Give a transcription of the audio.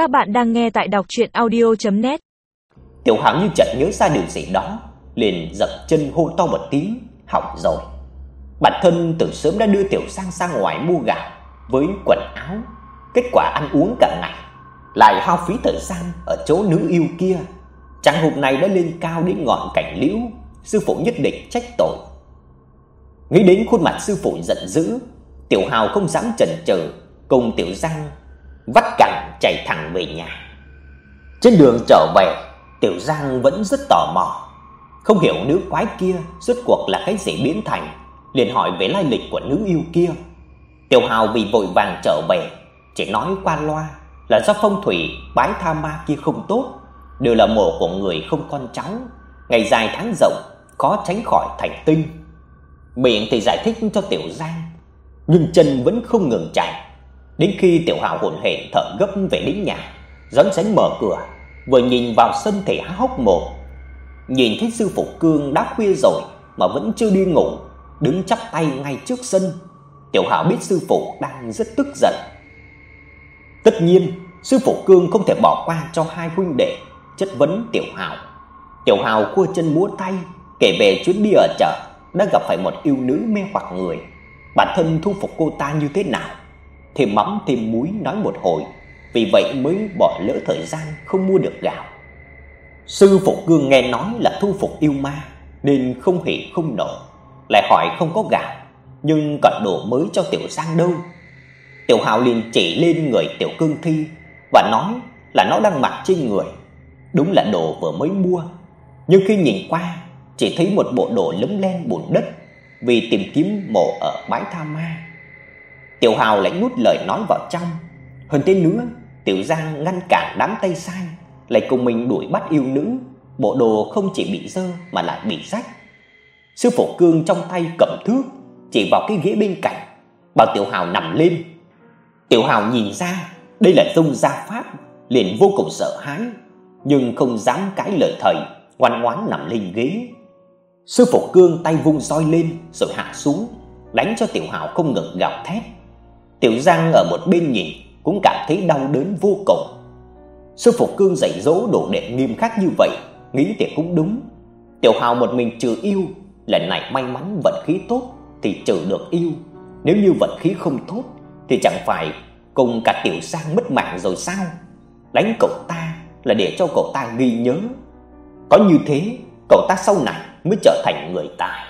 Các bạn đang nghe tại đọc audio net Tiểu Hằng như chợt nhớ ra điều gì đó, liền giật chân hô to một tiếng, hỏng rồi. Bản thân từ sớm đã đưa Tiểu Sang ra ngoài mua gạo với quần áo, kết quả ăn uống cả ngày, lại hao phí thời gian ở chỗ nữ yêu kia. Trang hụt này đã lên cao đến ngọn cảnh liễu, sư phụ nhất định trách tội. Nghĩ đến khuôn mặt sư phụ giận dữ, Tiểu Hào không dám chần chừ, cùng Tiểu Giang vắt cẳng chạy thẳng về nhà. Trên đường trở về, Tiểu Giang vẫn rất tò mò, không hiểu nữ quái kia rốt cuộc là cái gì biến thành, liền hỏi về lai lịch của nữ yêu kia. Tiểu Hào vì vội vàng trở về, chỉ nói qua loa là do phong thủy bái tha ma kia không tốt, đều là mộ của người không con cháu, ngày dài tháng rộng khó tránh khỏi thành tinh. Miệng thì giải thích cho Tiểu Giang, nhưng chân vẫn không ngừng chạy. Đến khi Tiểu Hạo hồn hển thở gấp về đến nhà, rón rén mở cửa, vừa nhìn vào sân thì há hốc mồm. Nhìn thấy sư phụ Cương đã khuya rồi mà vẫn chưa đi ngủ, đứng chắp tay ngay trước sân. Tiểu Hạo biết sư phụ đang rất tức giận. Tất nhiên, sư phụ Cương không thể bỏ qua cho hai huynh đệ chất vấn Tiểu Hạo. Tiểu Hạo cua chân múa tay kể về chuyến đi ở chợ đã gặp phải một yêu nữ mê hoặc người, bản thân thu phục cô ta như thế nào, thêm mắm thêm muối nói một hồi, vì vậy mới bỏ lỡ thời gian không mua được gạo. Sư phụ Cương nghe nói là thu phục yêu ma nên không hề không nổi lại hỏi không có gạo, nhưng còn đồ mới cho Tiểu Giang đâu. Tiểu Hạo liền chỉ lên người Tiểu Cương Thi và nói là nó đang mặc trên người, đúng là đồ vừa mới mua. Nhưng khi nhìn qua chỉ thấy một bộ đồ lấm lem bùn đất vì tìm kiếm mộ ở bãi tha ma. Tiểu Hào lại nuốt lời nói vào trong, hơn thế nữa, Tiểu Giang ngăn cản đám tay sai, lại cùng mình đuổi bắt yêu nữ, bộ đồ không chỉ bị dơ mà lại bị rách. Sư phụ Cương trong tay cầm thước, chỉ vào cái ghế bên cạnh, bảo Tiểu Hào nằm lên. Tiểu Hào nhìn ra, đây là dung gia pháp, liền vô cùng sợ hãi, nhưng không dám cãi lời thầy, ngoan ngoãn nằm lên ghế. Sư phụ Cương tay vung roi lên rồi hạ xuống, đánh cho Tiểu Hào không ngừng gào thét. Tiểu Giang ở một bên nhìn cũng cảm thấy đau đớn vô cùng. Sư phụ Cương dạy dỗ đồ đệ nghiêm khắc như vậy, nghĩ thì cũng đúng. Tiểu Hào một mình trừ yêu, lần này may mắn vận khí tốt thì trừ được yêu, nếu như vận khí không tốt thì chẳng phải cùng cả Tiểu Giang mất mạng rồi sao? Đánh cậu ta là để cho cậu ta ghi nhớ. Có như thế, cậu ta sau này mới trở thành người tài.